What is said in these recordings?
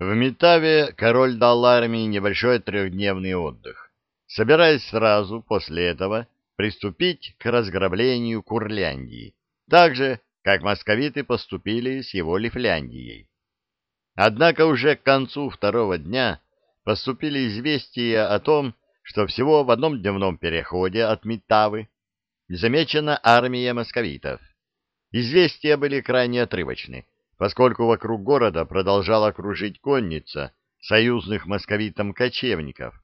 В Метаве король дал армии небольшой трехдневный отдых, собираясь сразу после этого приступить к разграблению Курляндии, так же, как московиты поступили с его Лифляндией. Однако уже к концу второго дня поступили известия о том, что всего в одном дневном переходе от Метавы замечена армия московитов. Известия были крайне отрывочны, поскольку вокруг города продолжала кружить конница союзных московитам кочевников.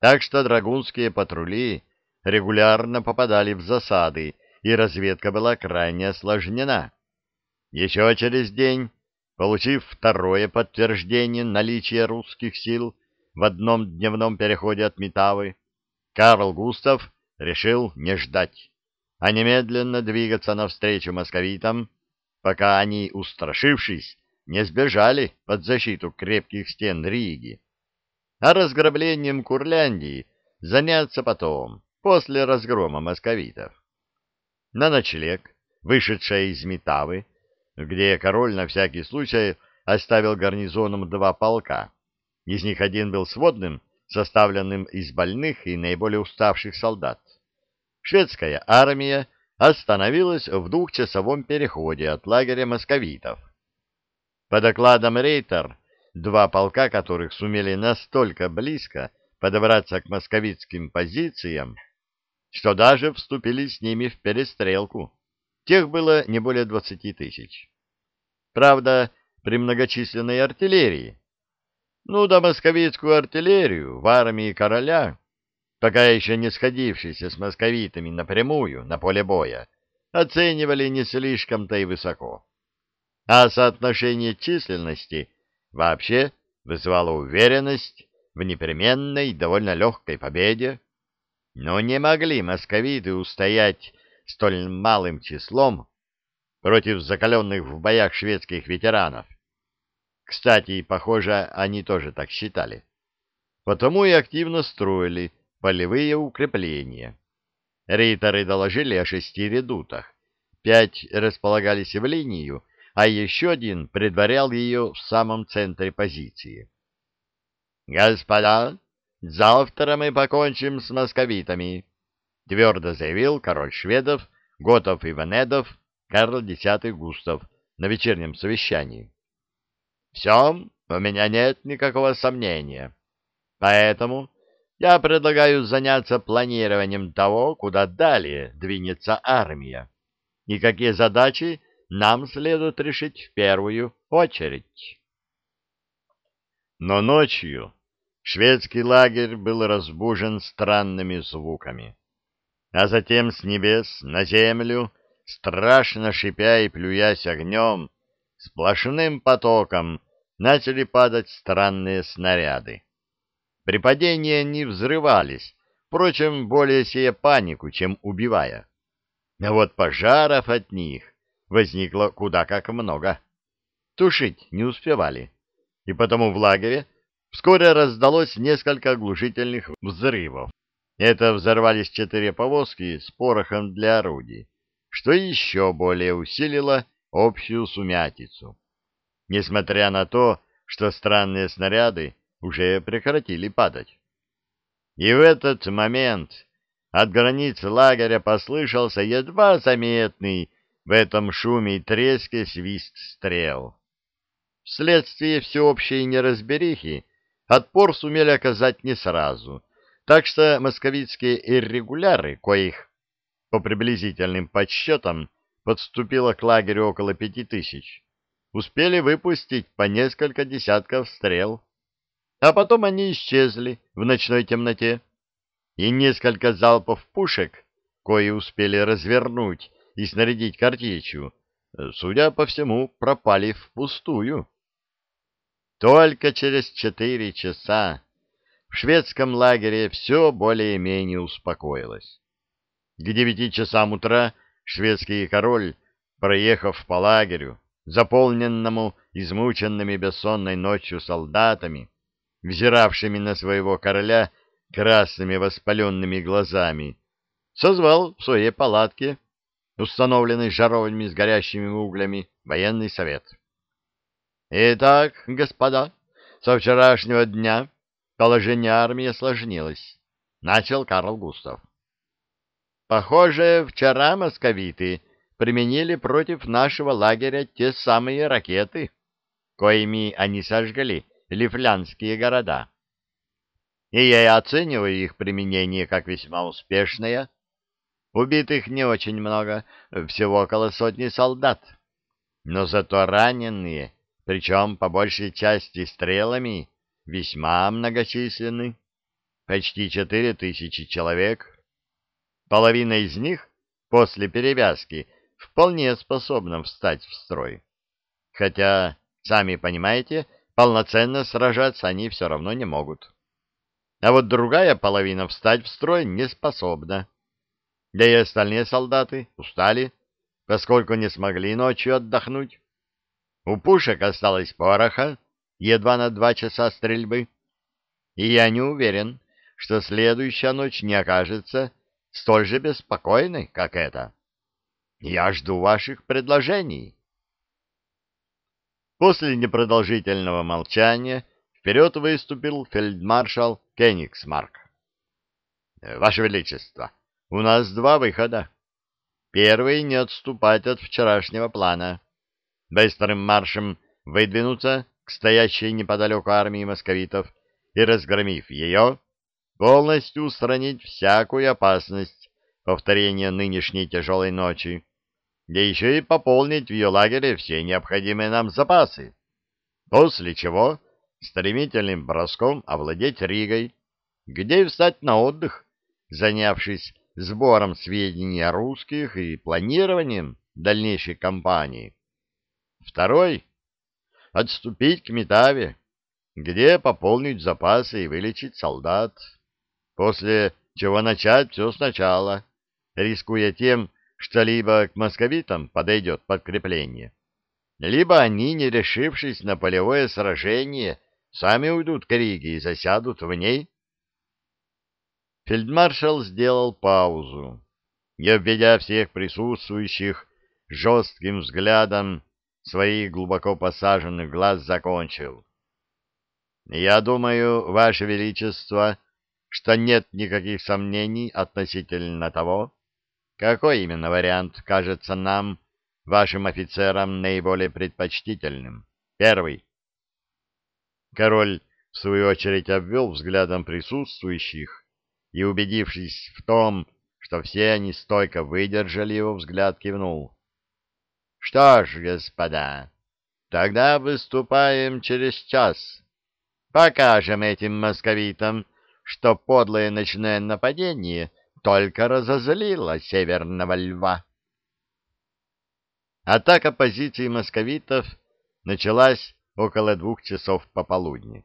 Так что драгунские патрули регулярно попадали в засады, и разведка была крайне осложнена. Еще через день, получив второе подтверждение наличия русских сил в одном дневном переходе от Метавы, Карл Густав решил не ждать, а немедленно двигаться навстречу московитам, пока они, устрашившись, не сбежали под защиту крепких стен Риги. А разграблением Курляндии заняться потом, после разгрома московитов. На ночлег, вышедшая из Метавы, где король на всякий случай оставил гарнизоном два полка. Из них один был сводным, составленным из больных и наиболее уставших солдат. Шведская армия остановилась в двухчасовом переходе от лагеря московитов. По докладам Рейтер, два полка которых сумели настолько близко подобраться к московитским позициям, что даже вступили с ними в перестрелку. Тех было не более двадцати тысяч. Правда, при многочисленной артиллерии. Ну да московитскую артиллерию в армии короля пока еще не сходившиеся с московитами напрямую на поле боя, оценивали не слишком-то и высоко. А соотношение численности вообще вызывало уверенность в непременной довольно легкой победе, но не могли московиты устоять столь малым числом против закаленных в боях шведских ветеранов. Кстати, похоже, они тоже так считали. Потому и активно строили полевые укрепления. Рейтеры доложили о шести редутах. Пять располагались в линию, а еще один предварял ее в самом центре позиции. «Господа, завтра мы покончим с московитами», — твердо заявил король шведов Готов Иванедов Карл X Густав на вечернем совещании. «Все, у меня нет никакого сомнения. Поэтому я предлагаю заняться планированием того, куда далее двинется армия, и какие задачи нам следует решить в первую очередь. Но ночью шведский лагерь был разбужен странными звуками, а затем с небес на землю, страшно шипя и плюясь огнем, сплошным потоком начали падать странные снаряды. При падении они взрывались, впрочем, более сея панику, чем убивая. А вот пожаров от них возникло куда как много. Тушить не успевали, и потому в лагере вскоре раздалось несколько оглушительных взрывов. Это взорвались четыре повозки с порохом для орудий, что еще более усилило общую сумятицу. Несмотря на то, что странные снаряды уже прекратили падать. И в этот момент от границ лагеря послышался едва заметный в этом шуме и треске свист стрел. Вследствие всеобщей неразберихи отпор сумели оказать не сразу, так что московицкие иррегуляры, коих по приблизительным подсчетам подступило к лагерю около пяти тысяч, успели выпустить по несколько десятков стрел а потом они исчезли в ночной темноте, и несколько залпов пушек, кои успели развернуть и снарядить картечью, судя по всему, пропали впустую. Только через четыре часа в шведском лагере все более-менее успокоилось. К девяти часам утра шведский король, проехав по лагерю, заполненному измученными бессонной ночью солдатами, взиравшими на своего короля красными воспаленными глазами, созвал в своей палатке, установленной жаровнями с горящими углями, военный совет. «Итак, господа, Со вчерашнего дня положение армии осложнилось, начал Карл Густав. Похоже, вчера московиты применили против нашего лагеря те самые ракеты, коими они сожгли лифлянские города. И я оцениваю их применение как весьма успешное. Убитых не очень много, всего около сотни солдат. Но зато раненые, причем по большей части стрелами, весьма многочисленны. Почти четыре тысячи человек. Половина из них после перевязки вполне способна встать в строй. Хотя, сами понимаете, полноценно сражаться они все равно не могут. А вот другая половина встать в строй не способна. Да и остальные солдаты устали, поскольку не смогли ночью отдохнуть. У пушек осталось пороха, едва на два часа стрельбы, и я не уверен, что следующая ночь не окажется столь же беспокойной, как эта. Я жду ваших предложений. После непродолжительного молчания вперед выступил фельдмаршал Кенигсмарк. Ваше Величество, у нас два выхода. Первый — не отступать от вчерашнего плана. Быстрым маршем выдвинуться к стоящей неподалеку армии московитов и, разгромив ее, полностью устранить всякую опасность повторения нынешней тяжелой ночи, да еще и пополнить в ее лагере все необходимые нам запасы, после чего стремительным броском овладеть Ригой, где и встать на отдых, занявшись сбором сведений о русских и планированием дальнейшей кампании. Второй — отступить к Метаве, где пополнить запасы и вылечить солдат после чего начать все сначала, рискуя тем, что либо к московитам подойдет подкрепление, либо они, не решившись на полевое сражение, сами уйдут к Риге и засядут в ней. Фельдмаршал сделал паузу и, обведя всех присутствующих жестким взглядом своих глубоко посаженных глаз, закончил. «Я думаю, Ваше Величество, что нет никаких сомнений относительно того, какой именно вариант кажется нам, вашим офицерам, наиболее предпочтительным. Первый. Король, в свою очередь, обвел взглядом присутствующих и, убедившись в том, что все они стойко выдержали его взгляд, кивнул. — Что ж, господа, тогда выступаем через час. Покажем этим московитам, что подлое ночное нападение только разозлило северного льва. Атака позиций московитов началась около двух часов пополудни.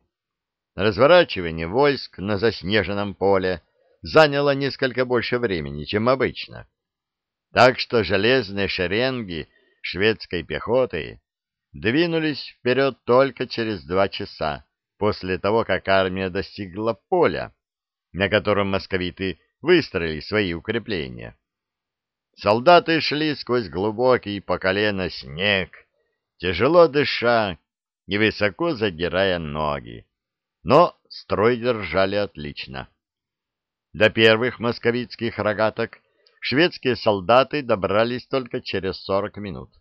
Разворачивание войск на заснеженном поле заняло несколько больше времени, чем обычно. Так что железные шеренги шведской пехоты двинулись вперед только через два часа после того, как армия достигла поля, на котором московиты выстроили свои укрепления. Солдаты шли сквозь глубокий по колено снег, тяжело дыша и высоко задирая ноги, но строй держали отлично. До первых московитских рогаток шведские солдаты добрались только через сорок минут.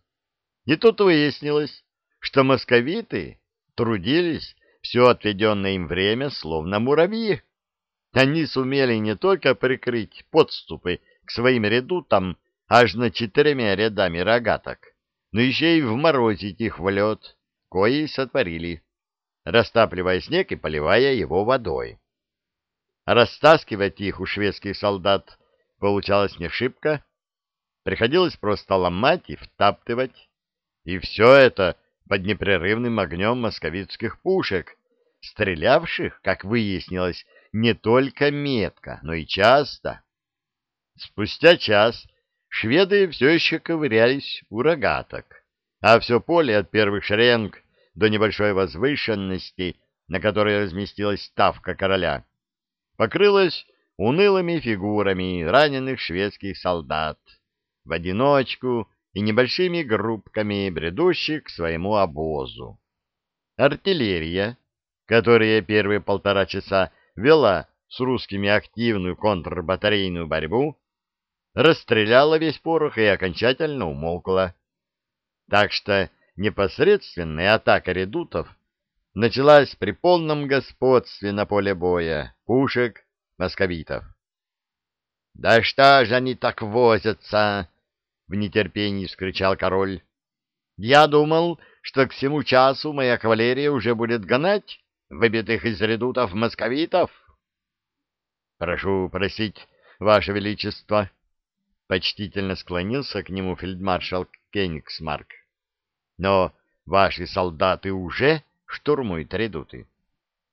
И тут выяснилось, что московиты трудились все отведенное им время словно муравьи. Они сумели не только прикрыть подступы к своим редутам аж на четырьмя рядами рогаток, но еще и вморозить их в лед, кои сотворили, растапливая снег и поливая его водой. Растаскивать их у шведских солдат получалось не шибко, приходилось просто ломать и втаптывать, и все это под непрерывным огнем московицких пушек, стрелявших, как выяснилось, не только метко, но и часто. Спустя час шведы все еще ковырялись у рогаток, а все поле от первых шеренг до небольшой возвышенности, на которой разместилась ставка короля, покрылось унылыми фигурами раненых шведских солдат, в одиночку и небольшими группками бредущих к своему обозу. Артиллерия, которая первые полтора часа вела с русскими активную контрбатарейную борьбу, расстреляла весь порох и окончательно умолкла. Так что непосредственная атака редутов началась при полном господстве на поле боя пушек московитов. — Да что же они так возятся? — в нетерпении вскричал король. — Я думал, что к всему часу моя кавалерия уже будет гонать выбитых из редутов московитов. — Прошу просить, Ваше Величество, — почтительно склонился к нему фельдмаршал Кенигсмарк. — Но ваши солдаты уже штурмуют редуты.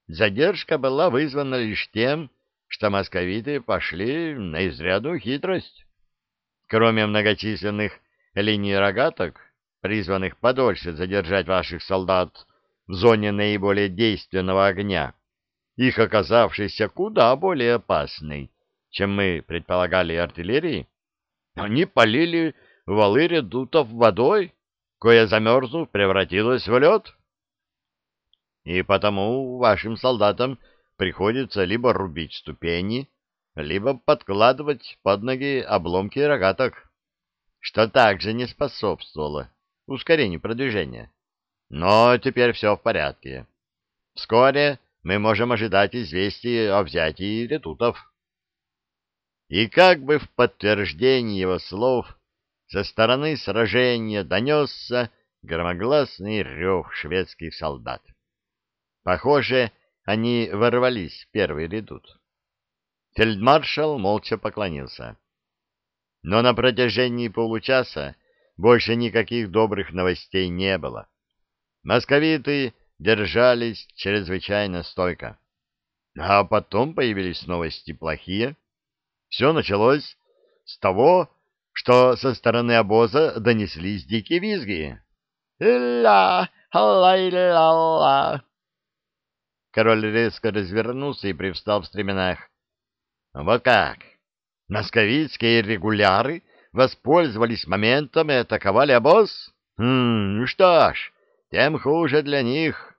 Задержка была вызвана лишь тем, что московиты пошли на изрядную хитрость. Кроме многочисленных линий рогаток, призванных подольше задержать ваших солдат в зоне наиболее действенного огня, их оказавшейся куда более опасной, чем мы предполагали артиллерии, они полили валы редутов водой, кое замерзнув превратилась в лед. И потому вашим солдатам приходится либо рубить ступени, либо подкладывать под ноги обломки рогаток, что также не способствовало ускорению продвижения. Но теперь все в порядке. Вскоре мы можем ожидать известий о взятии ретутов. И как бы в подтверждение его слов со стороны сражения донесся громогласный рев шведских солдат. Похоже, они ворвались в первый редут. Фельдмаршал молча поклонился. Но на протяжении получаса больше никаких добрых новостей не было. Московиты держались чрезвычайно стойко. А потом появились новости плохие. Все началось с того, что со стороны обоза донеслись дикие визги. «Ля! Ла-ла-ла!» Король резко развернулся и привстал в стременах. «Вот как! Московицкие регуляры воспользовались моментом и атаковали обоз? Хм, ну что ж, тем хуже для них».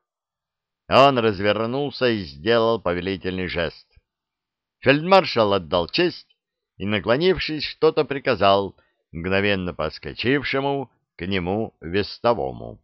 Он развернулся и сделал повелительный жест. Фельдмаршал отдал честь и, наклонившись, что-то приказал мгновенно подскочившему к нему вестовому.